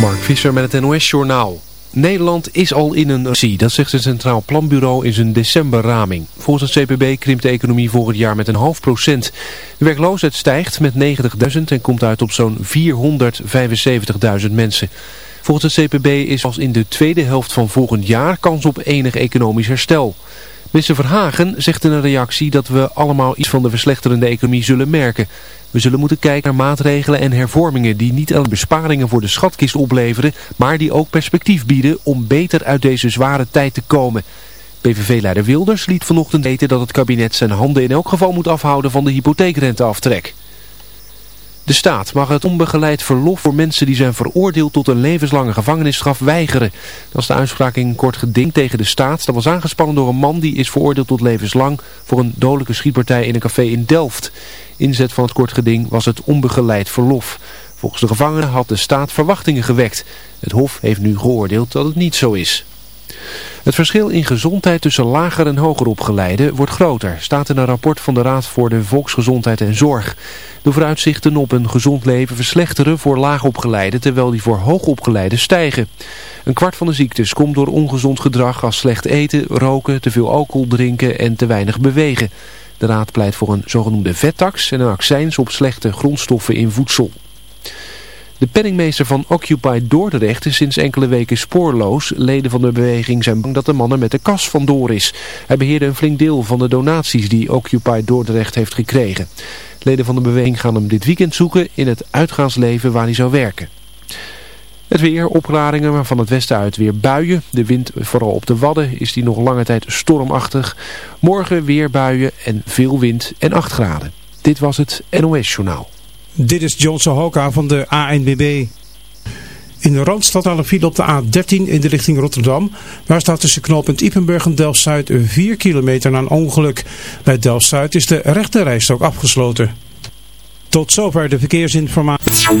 Mark Visser met het NOS-journaal. Nederland is al in een recessie, dat zegt het Centraal Planbureau in zijn decemberraming. Volgens het CPB krimpt de economie volgend jaar met een half procent. De werkloosheid stijgt met 90.000 en komt uit op zo'n 475.000 mensen. Volgens het CPB is als in de tweede helft van volgend jaar kans op enig economisch herstel. Minister Verhagen zegt in een reactie dat we allemaal iets van de verslechterende economie zullen merken. We zullen moeten kijken naar maatregelen en hervormingen die niet alleen besparingen voor de schatkist opleveren, maar die ook perspectief bieden om beter uit deze zware tijd te komen. PVV-leider Wilders liet vanochtend weten dat het kabinet zijn handen in elk geval moet afhouden van de hypotheekrenteaftrek. De staat mag het onbegeleid verlof voor mensen die zijn veroordeeld tot een levenslange gevangenisstraf weigeren. Dat is de uitspraak in kort geding tegen de staat. Dat was aangespannen door een man die is veroordeeld tot levenslang voor een dodelijke schietpartij in een café in Delft. Inzet van het kort geding was het onbegeleid verlof. Volgens de gevangenen had de staat verwachtingen gewekt. Het hof heeft nu geoordeeld dat het niet zo is. Het verschil in gezondheid tussen lager en hoger opgeleiden wordt groter, staat in een rapport van de Raad voor de Volksgezondheid en Zorg. De vooruitzichten op een gezond leven verslechteren voor laagopgeleiden, terwijl die voor hoogopgeleiden stijgen. Een kwart van de ziektes komt door ongezond gedrag als slecht eten, roken, te veel alcohol drinken en te weinig bewegen. De Raad pleit voor een zogenoemde vettax en een accijns op slechte grondstoffen in voedsel. De penningmeester van Occupy Dordrecht is sinds enkele weken spoorloos. Leden van de beweging zijn bang dat de man er met de kas vandoor is. Hij beheerde een flink deel van de donaties die Occupy Dordrecht heeft gekregen. Leden van de beweging gaan hem dit weekend zoeken in het uitgaansleven waar hij zou werken. Het weer, opklaringen, maar van het westen uit weer buien. De wind, vooral op de Wadden, is die nog lange tijd stormachtig. Morgen weer buien en veel wind en 8 graden. Dit was het NOS Journaal. Dit is John Sohoka van de ANBB. In de Randstad aan een file op de A13 in de richting Rotterdam. Daar staat tussen knooppunt Ipenburg en Delft-Zuid 4 kilometer na een ongeluk. Bij Delft-Zuid is de rechte rijstok afgesloten. Tot zover de verkeersinformatie.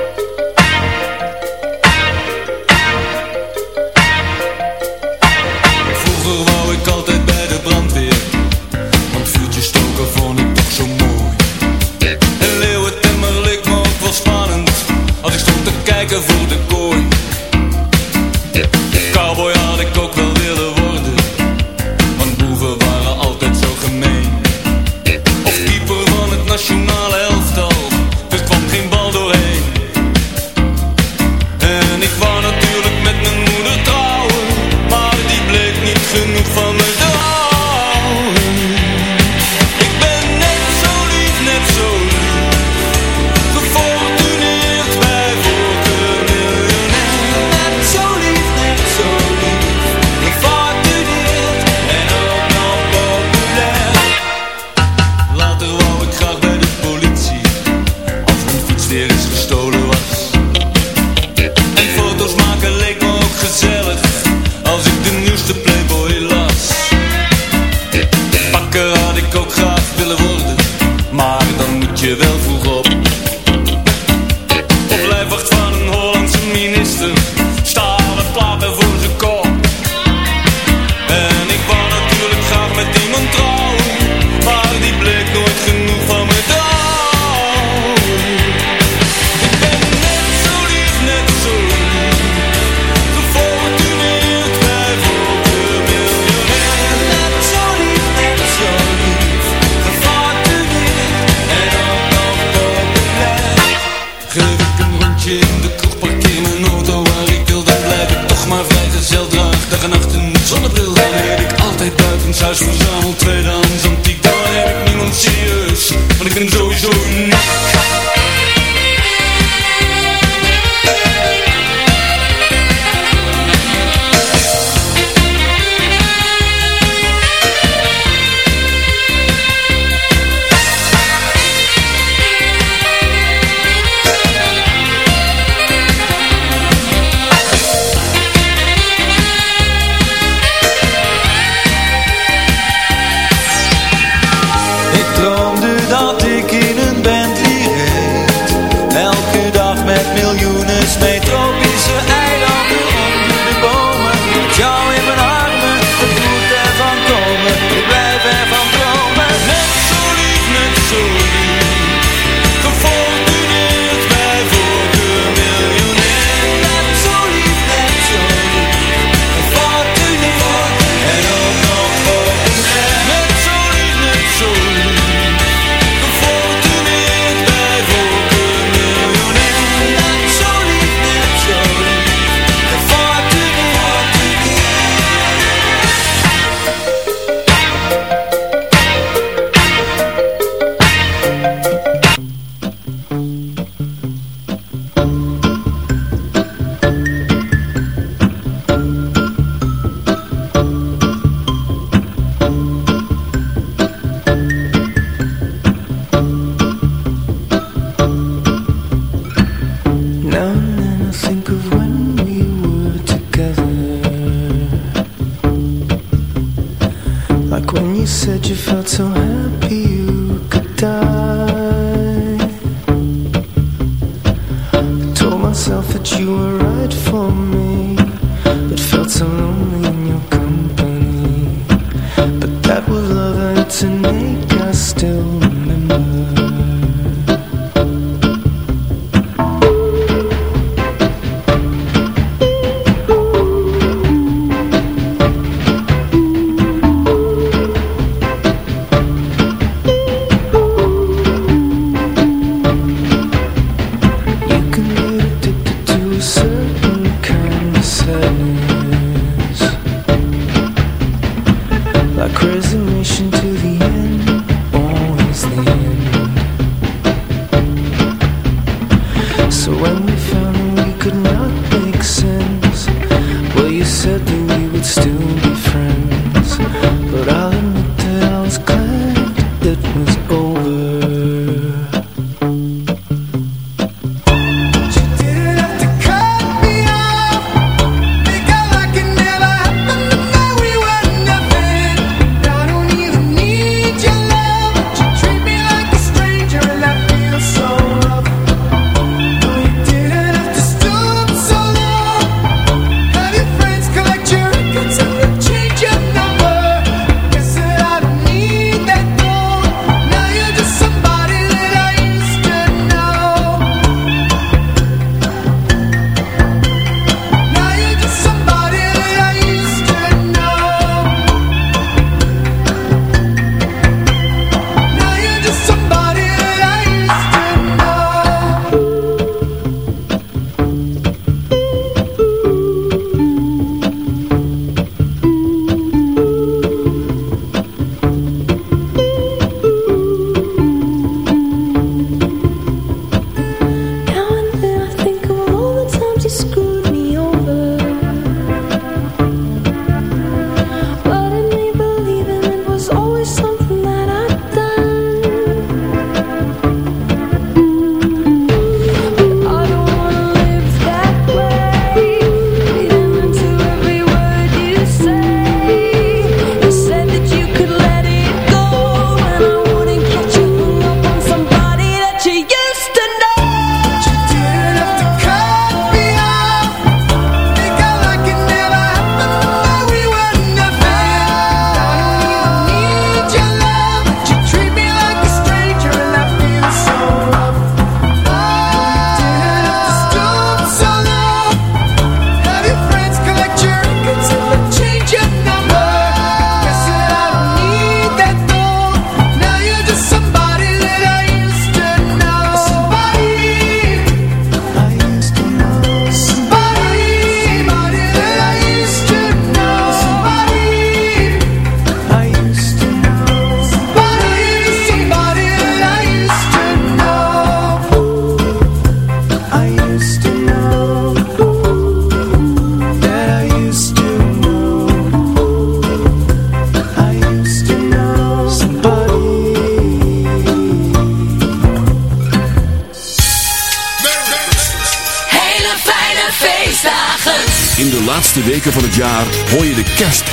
Te kijken voor de kooi.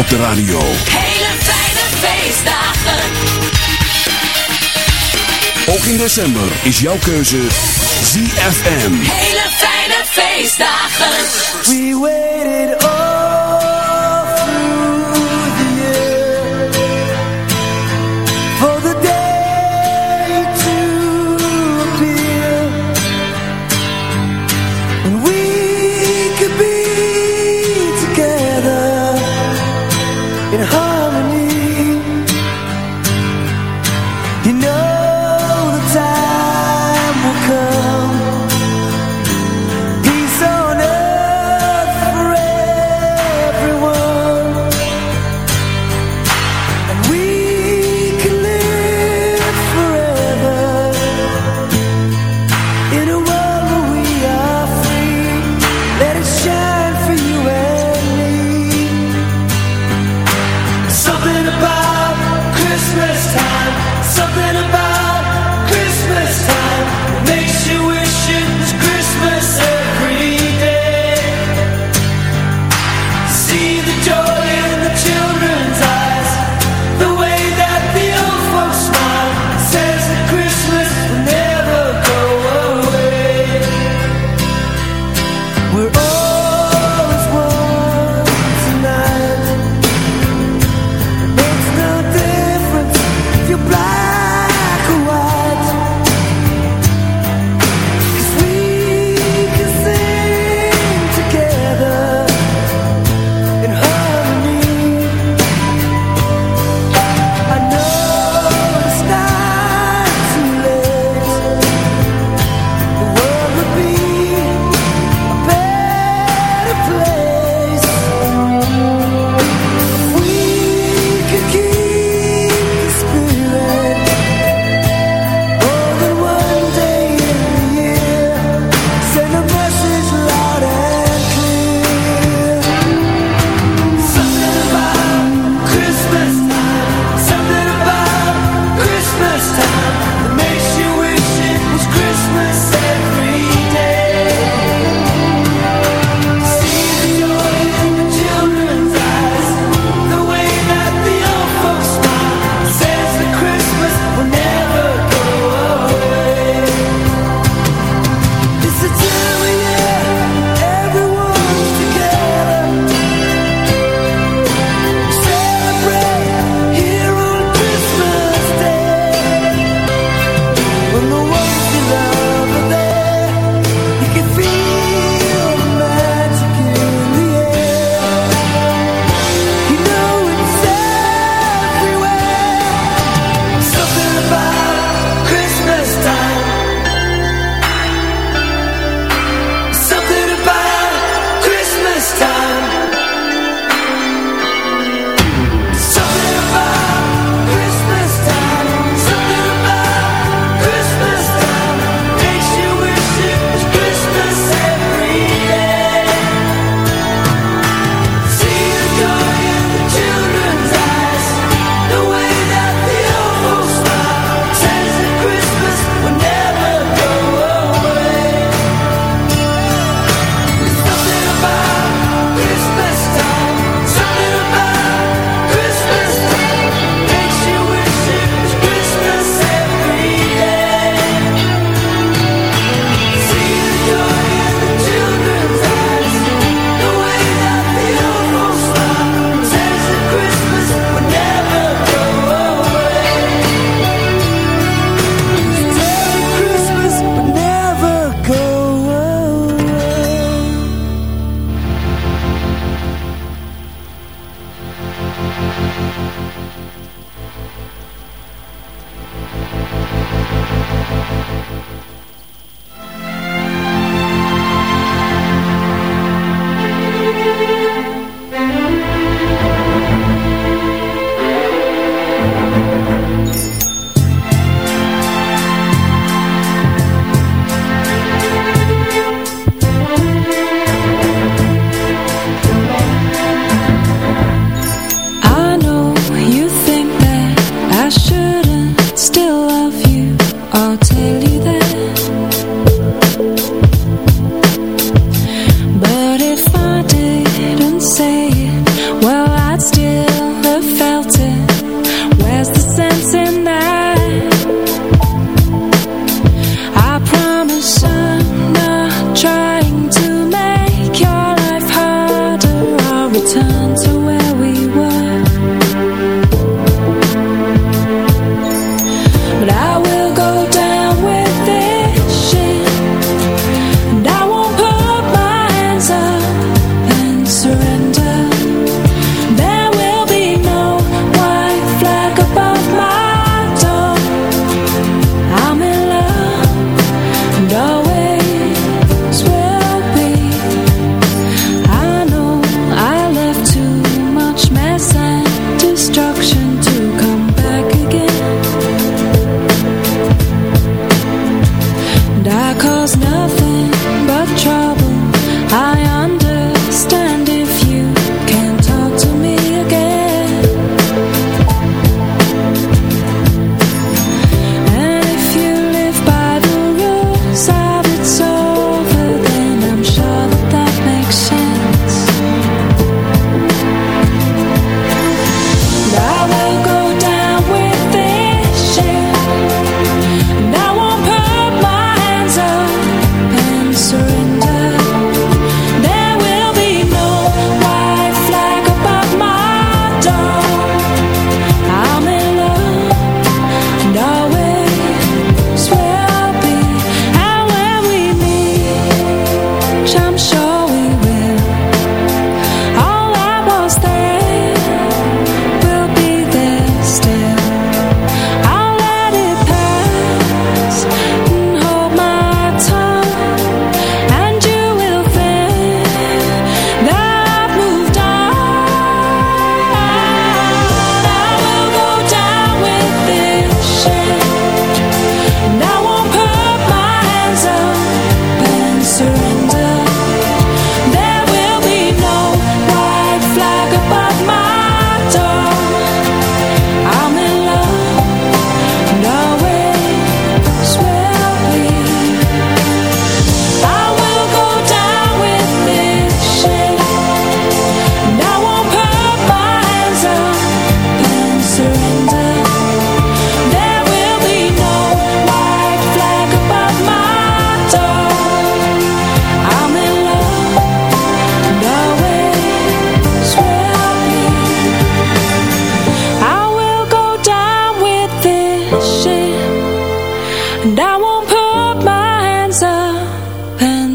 de radio. Hele fijne feestdagen. Ook in december is jouw keuze ZFM. Hele fijne feestdagen. We waited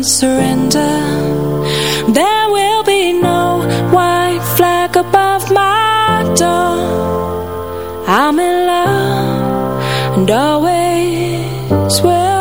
surrender. There will be no white flag above my door. I'm in love and always will.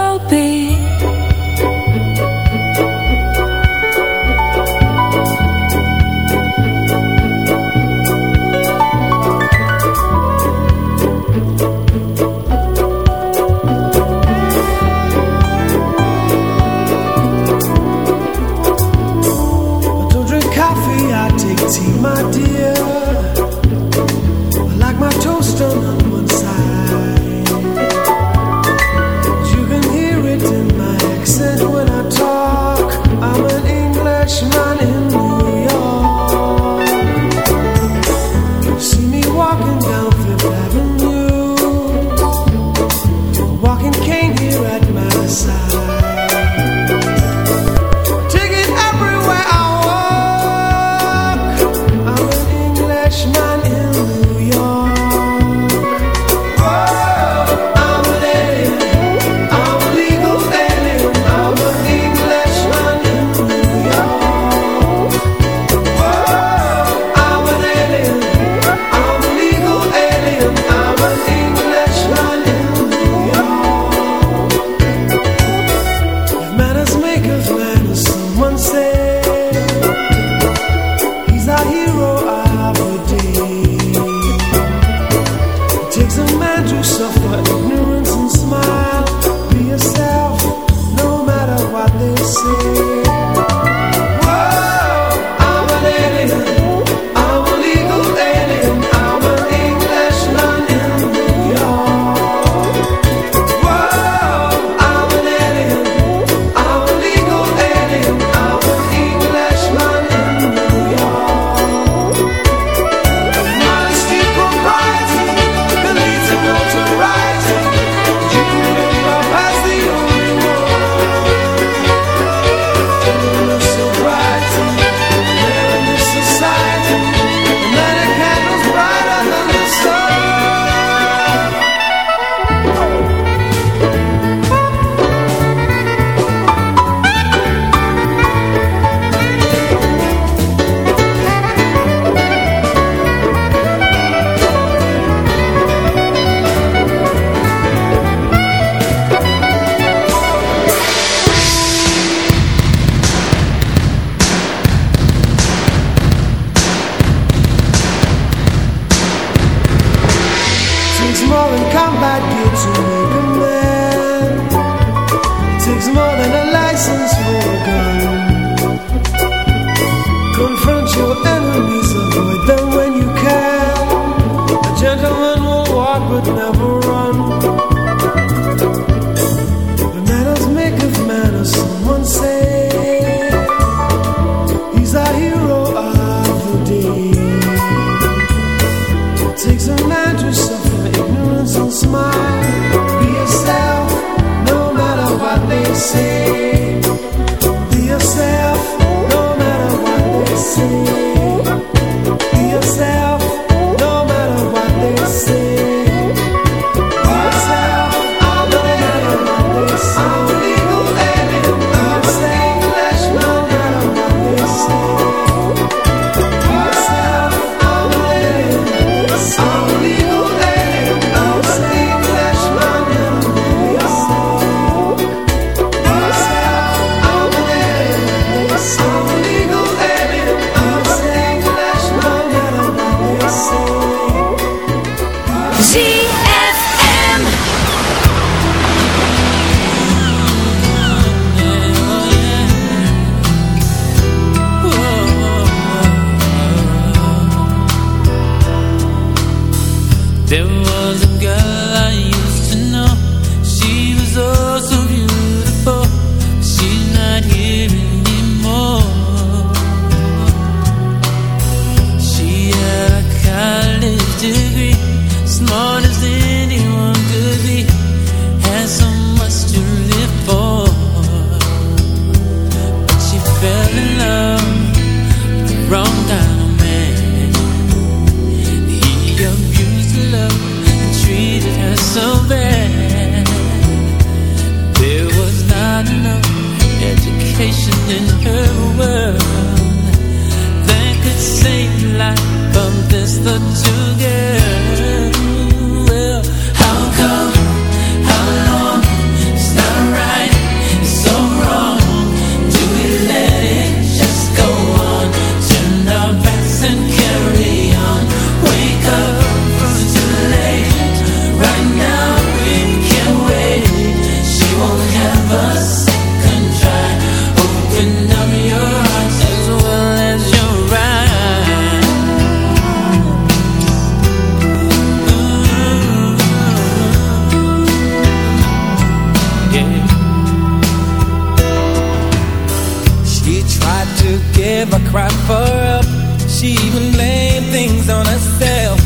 cried for help. She even blamed things on herself,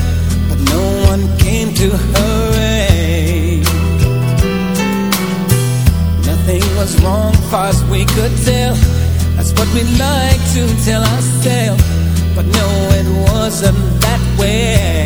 but no one came to her aid. Nothing was wrong, far as we could tell. That's what we like to tell ourselves, but no, it wasn't that way.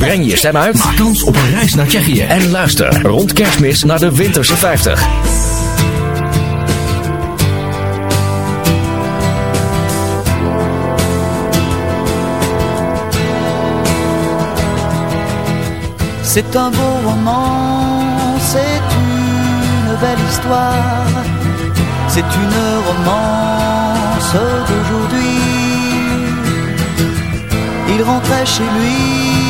Breng je stem uit. Maak kans op een reis naar Tsjechië. En luister rond kerstmis naar de Winterse 50. C'est un beau roman, c'est une belle histoire, c'est une romance d'aujourd'hui. Il rentrait chez lui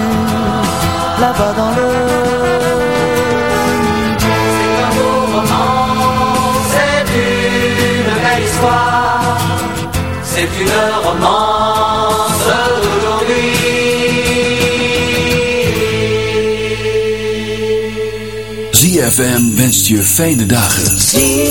là-bas dans le C'est une romance d'aujourd'hui. ZFM wenst je fijne dagen.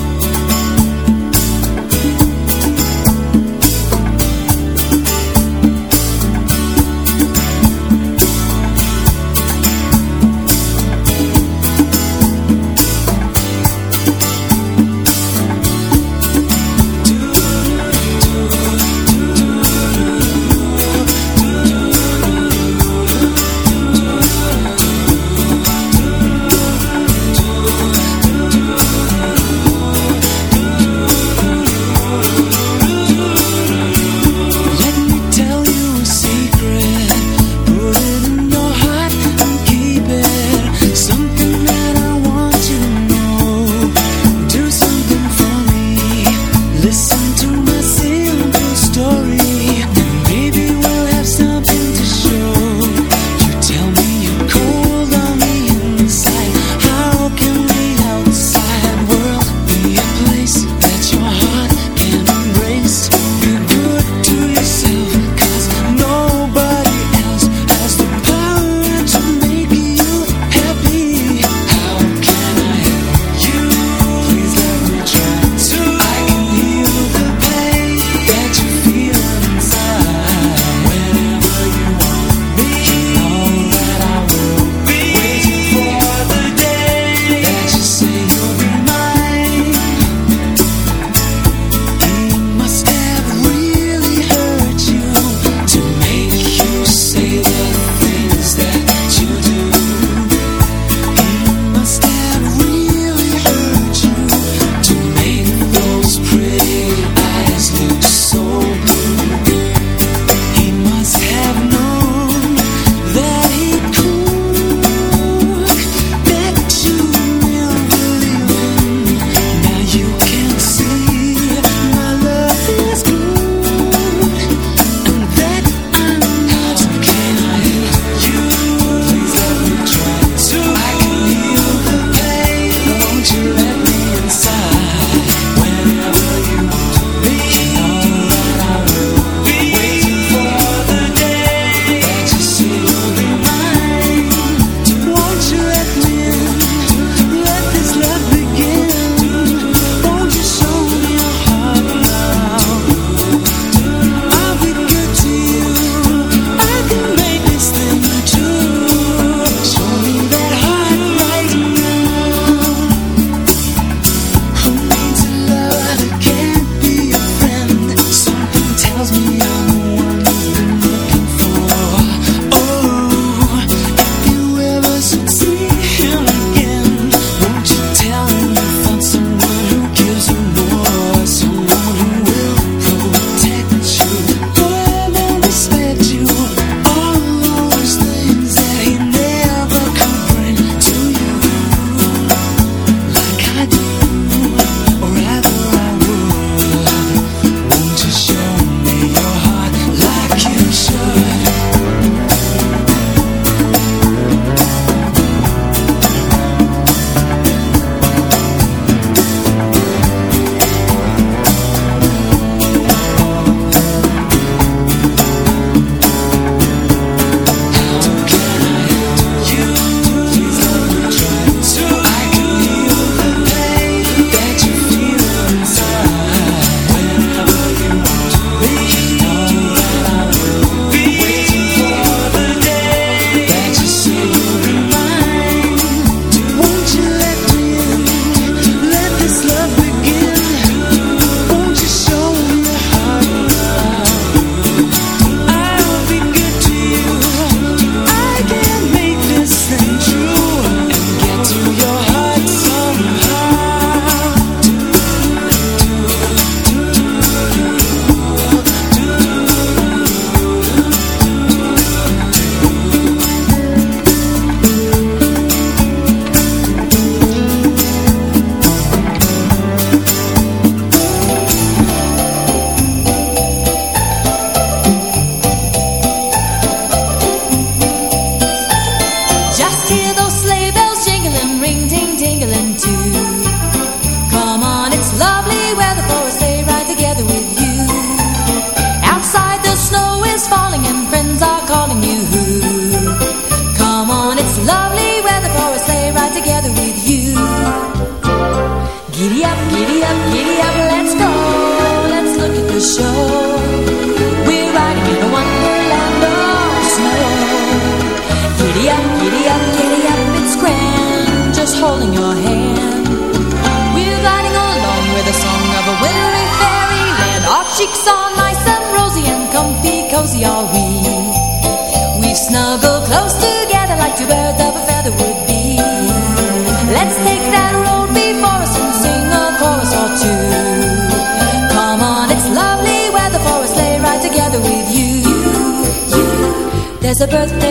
are we? We snuggle close together like two birds of a feather would be. Let's take that road before us and sing a chorus or two. Come on, it's lovely weather for a sleigh ride together with you. you, you. There's a birthday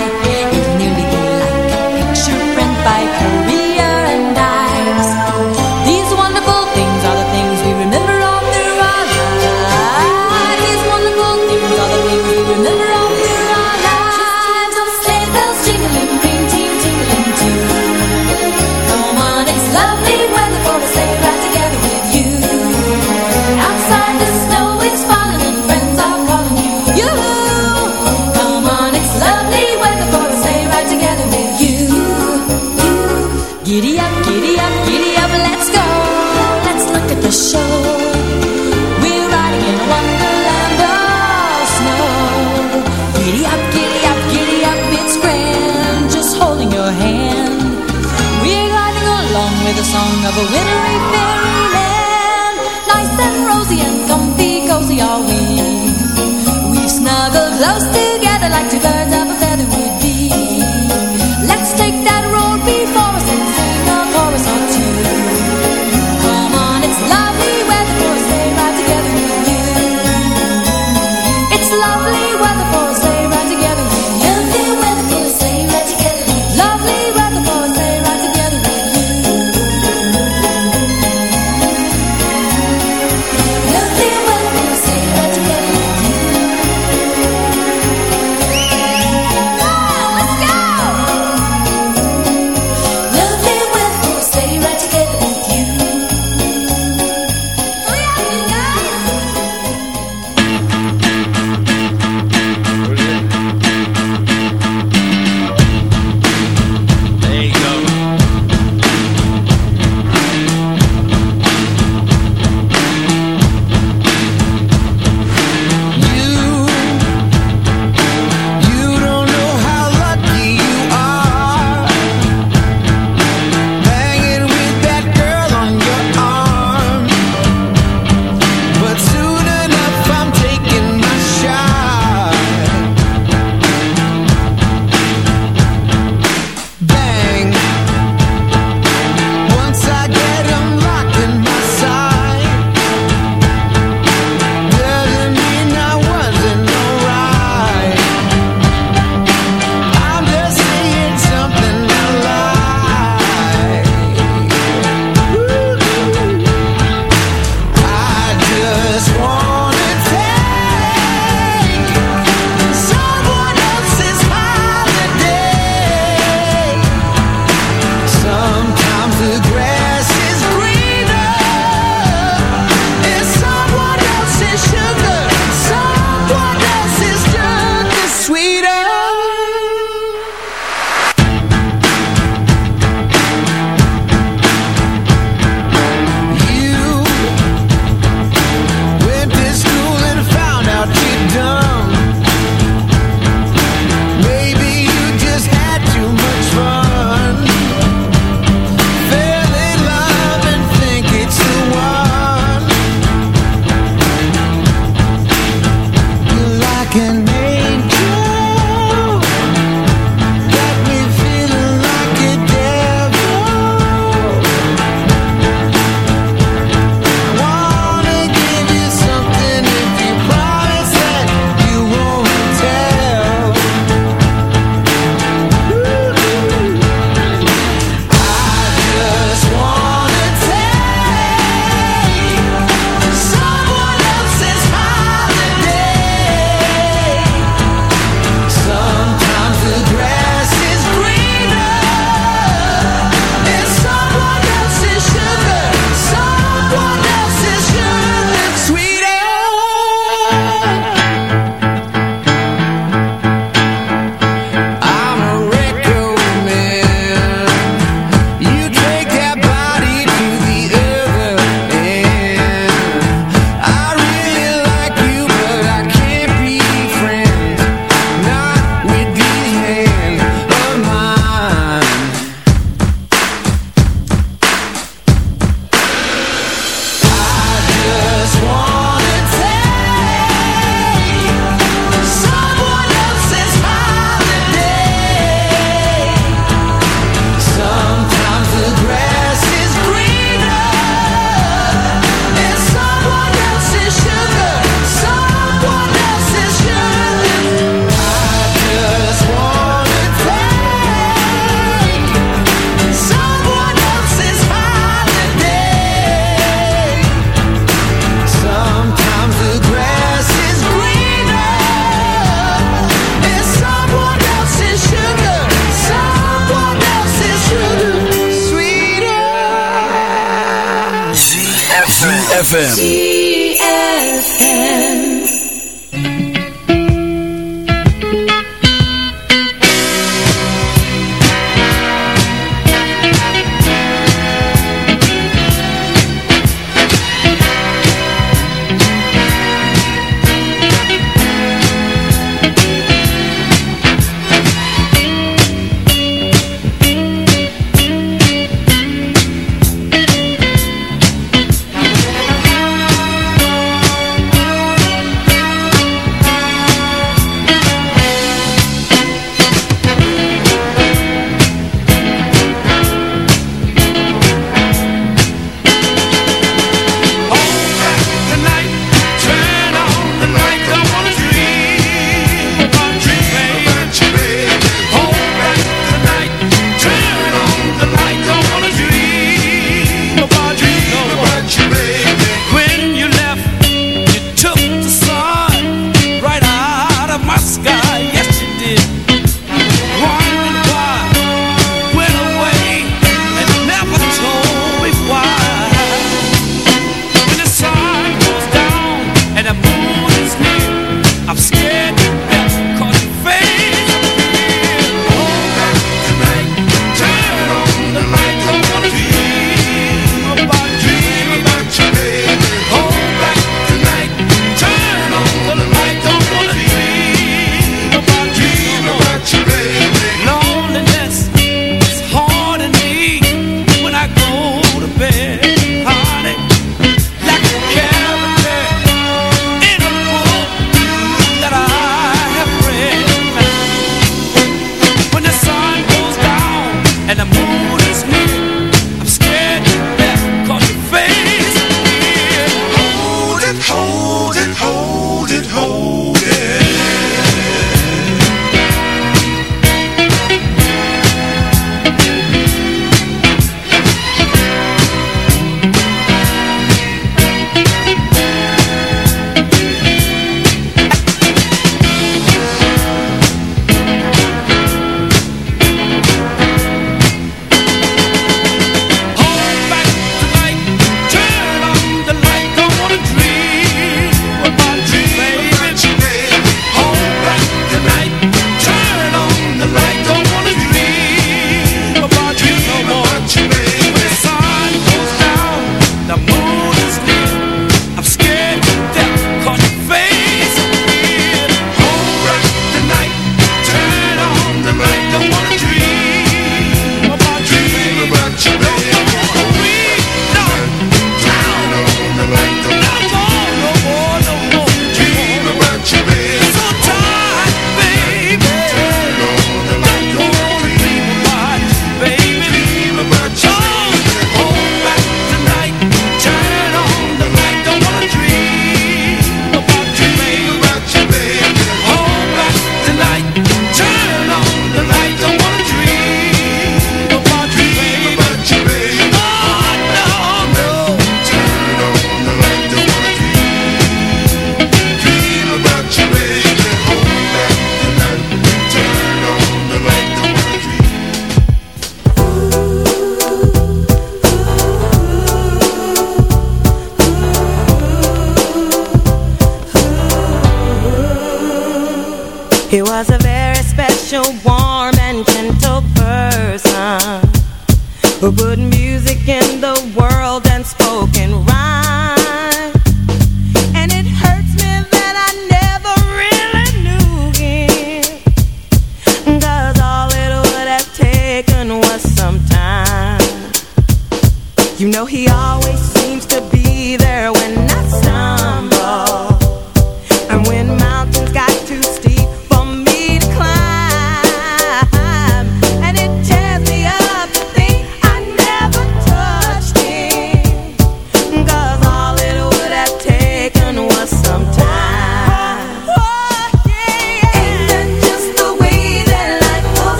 ZFM.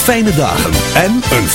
Fijne dagen en een